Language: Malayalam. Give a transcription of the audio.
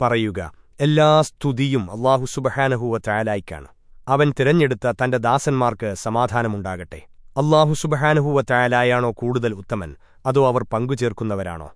പറയുക എല്ലാ സ്തുതിയും അള്ളാഹു സുബഹാനഹുവ ചായാലായിക്കാണ് അവൻ തിരഞ്ഞെടുത്ത തന്റെ ദാസന്മാർക്ക് സമാധാനമുണ്ടാകട്ടെ. അള്ളാഹു സുബഹാനഹുവ ചായാലായാണോ കൂടുതൽ ഉത്തമൻ അതോ അവർ പങ്കുചേർക്കുന്നവരാണോ?